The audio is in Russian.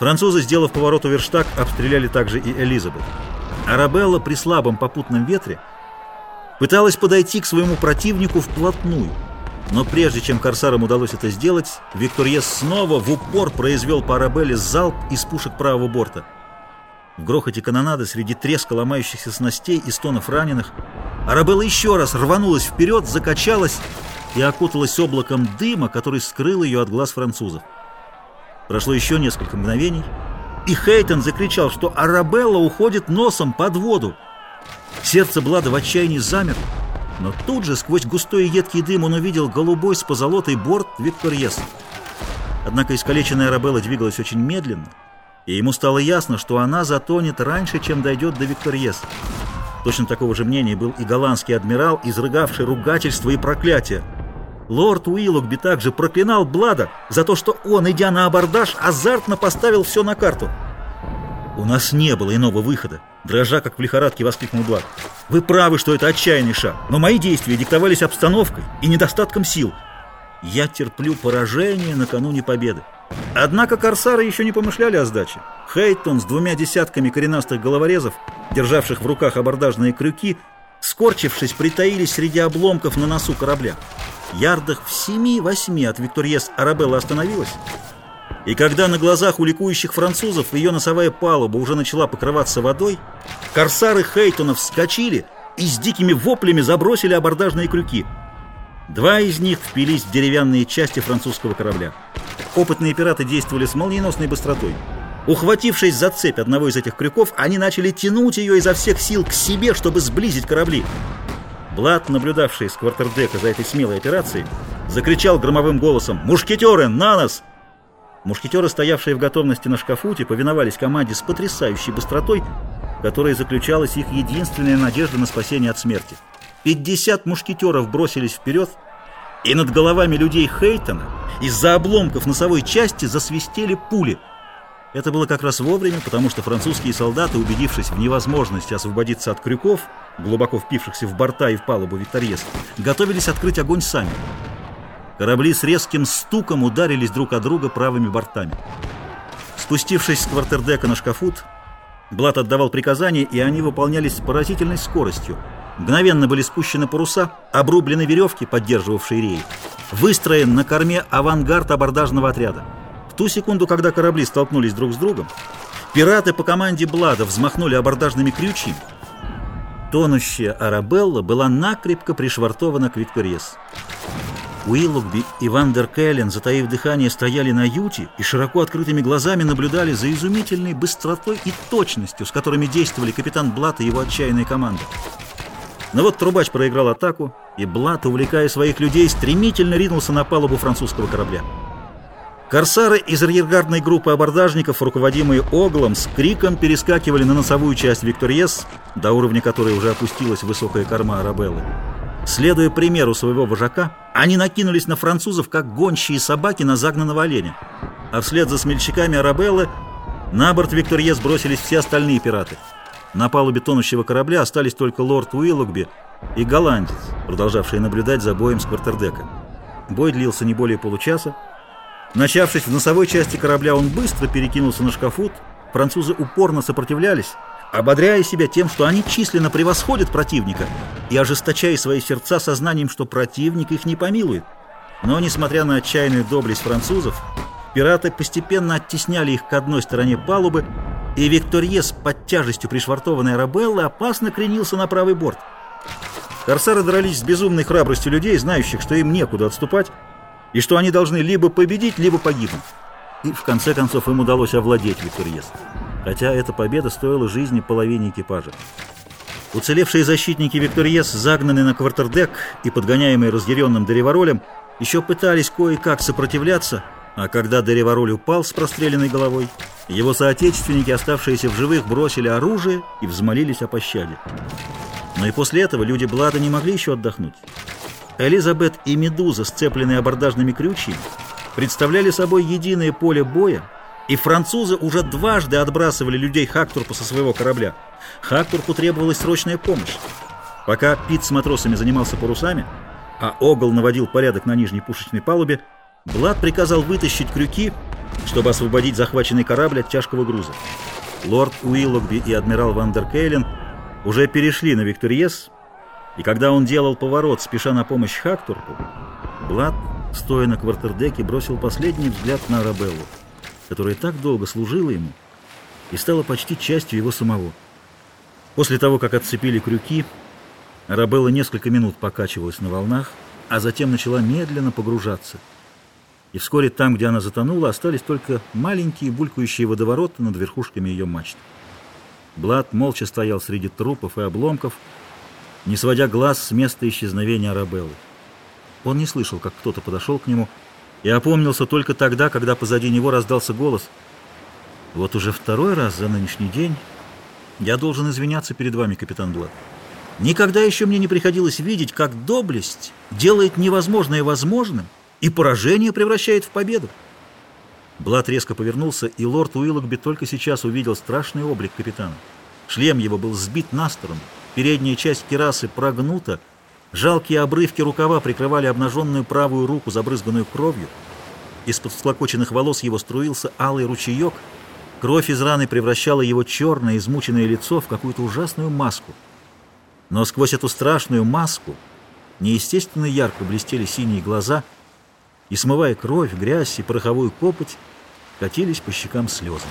Французы, сделав поворот у Верштаг, обстреляли также и Элизабет. Арабелла при слабом попутном ветре пыталась подойти к своему противнику вплотную. Но прежде чем корсарам удалось это сделать, Викторьес снова в упор произвел по Арабелле залп из пушек правого борта. В грохоте канонады среди треска ломающихся снастей и стонов раненых Арабелла еще раз рванулась вперед, закачалась и окуталась облаком дыма, который скрыл ее от глаз французов. Прошло еще несколько мгновений, и Хейтон закричал, что Арабелла уходит носом под воду. Сердце Блада в отчаянии замерло, но тут же сквозь густой и едкий дым он увидел голубой с позолотой борт Викторьес. Однако искалеченная Арабелла двигалась очень медленно, и ему стало ясно, что она затонет раньше, чем дойдет до Викторьес. Точно такого же мнения был и голландский адмирал, изрыгавший ругательство и проклятие. Лорд Уиллогби также проклинал Блада за то, что он, идя на абордаж, азартно поставил все на карту. «У нас не было иного выхода», — дрожа, как в лихорадке, воскликнул Блад. «Вы правы, что это отчаянный шаг, но мои действия диктовались обстановкой и недостатком сил. Я терплю поражение накануне победы». Однако корсары еще не помышляли о сдаче. Хейтон с двумя десятками коренастых головорезов, державших в руках абордажные крюки, скорчившись, притаились среди обломков на носу корабля ярдах в семи-восьми от Викторьес Арабелла остановилась, и когда на глазах у ликующих французов ее носовая палуба уже начала покрываться водой, корсары Хейтона вскочили и с дикими воплями забросили абордажные крюки. Два из них впились в деревянные части французского корабля. Опытные пираты действовали с молниеносной быстротой. Ухватившись за цепь одного из этих крюков, они начали тянуть ее изо всех сил к себе, чтобы сблизить корабли. Блад, наблюдавший с квартердека за этой смелой операцией, закричал громовым голосом «Мушкетеры, на нас!» Мушкетеры, стоявшие в готовности на шкафуте, повиновались команде с потрясающей быстротой, которой заключалась их единственная надежда на спасение от смерти. 50 мушкетеров бросились вперед, и над головами людей Хейтона из-за обломков носовой части засвистели пули – это было как раз вовремя, потому что французские солдаты, убедившись в невозможности освободиться от крюков, глубоко впившихся в борта и в палубу Викторьес, готовились открыть огонь сами. Корабли с резким стуком ударились друг от друга правыми бортами. Спустившись с квартердека на шкафут, Блат отдавал приказания, и они выполнялись с поразительной скоростью. Мгновенно были спущены паруса, обрублены веревки, поддерживавшие реи. Выстроен на корме авангард абордажного отряда ту секунду, когда корабли столкнулись друг с другом, пираты по команде Блада взмахнули абордажными крючьями. Тонущая Арабелла была накрепко пришвартована к Викториес. Уиллогби и Вандер Кэлен, затаив дыхание, стояли на юте и широко открытыми глазами наблюдали за изумительной быстротой и точностью, с которыми действовали капитан Блат и его отчаянная команда. Но вот трубач проиграл атаку, и Блат, увлекая своих людей, стремительно ринулся на палубу французского корабля. Корсары из арьергардной группы абордажников, руководимые Оглом, с криком перескакивали на носовую часть Викториес, до уровня которой уже опустилась высокая корма Арабеллы. Следуя примеру своего вожака, они накинулись на французов, как гончие собаки на загнанного оленя. А вслед за смельчаками Арабеллы на борт Викториес бросились все остальные пираты. На палубе тонущего корабля остались только лорд Уиллогби и голландец, продолжавший наблюдать за боем с квартердека. Бой длился не более получаса, Начавшись в носовой части корабля, он быстро перекинулся на шкафут. Французы упорно сопротивлялись, ободряя себя тем, что они численно превосходят противника и ожесточая свои сердца сознанием, что противник их не помилует. Но, несмотря на отчаянную доблесть французов, пираты постепенно оттесняли их к одной стороне палубы, и Викторьес под тяжестью пришвартованной Арабеллы опасно кренился на правый борт. Корсары дрались с безумной храбростью людей, знающих, что им некуда отступать, и что они должны либо победить, либо погибнуть. И в конце концов им удалось овладеть Викториес, хотя эта победа стоила жизни половине экипажа. Уцелевшие защитники Викториес, загнанные на квартердек и подгоняемые разъяренным Дереваролем, еще пытались кое-как сопротивляться, а когда Деревароль упал с простреленной головой, его соотечественники, оставшиеся в живых, бросили оружие и взмолились о пощаде. Но и после этого люди Блада не могли еще отдохнуть. Элизабет и Медуза, сцепленные абордажными крючьями, представляли собой единое поле боя, и французы уже дважды отбрасывали людей Хактурпа со своего корабля. Хактурпу требовалась срочная помощь. Пока Пит с матросами занимался парусами, а Огл наводил порядок на нижней пушечной палубе, Блад приказал вытащить крюки чтобы освободить захваченный корабль от тяжкого груза. Лорд Уиллогби и адмирал Вандер Кейлен уже перешли на Викториес, и когда он делал поворот, спеша на помощь Хактурку, Блад, стоя на квартердеке, бросил последний взгляд на Арабеллу, которая так долго служила ему и стала почти частью его самого. После того, как отцепили крюки, Арабелла несколько минут покачивалась на волнах, а затем начала медленно погружаться. И вскоре там, где она затонула, остались только маленькие булькающие водовороты над верхушками ее мачт. Блад молча стоял среди трупов и обломков, не сводя глаз с места исчезновения Арабеллы. Он не слышал, как кто-то подошел к нему, и опомнился только тогда, когда позади него раздался голос. «Вот уже второй раз за нынешний день я должен извиняться перед вами, капитан Блад. Никогда еще мне не приходилось видеть, как доблесть делает невозможное возможным и поражение превращает в победу». Блад резко повернулся, и лорд Уиллогби только сейчас увидел страшный облик капитана. Шлем его был сбит на сторону, передняя часть керасы прогнута, жалкие обрывки рукава прикрывали обнаженную правую руку, забрызганную кровью. Из-под склокоченных волос его струился алый ручеек, кровь из раны превращала его черное, измученное лицо в какую-то ужасную маску. Но сквозь эту страшную маску неестественно ярко блестели синие глаза, и, смывая кровь, грязь и пороховую копоть, катились по щекам слезы.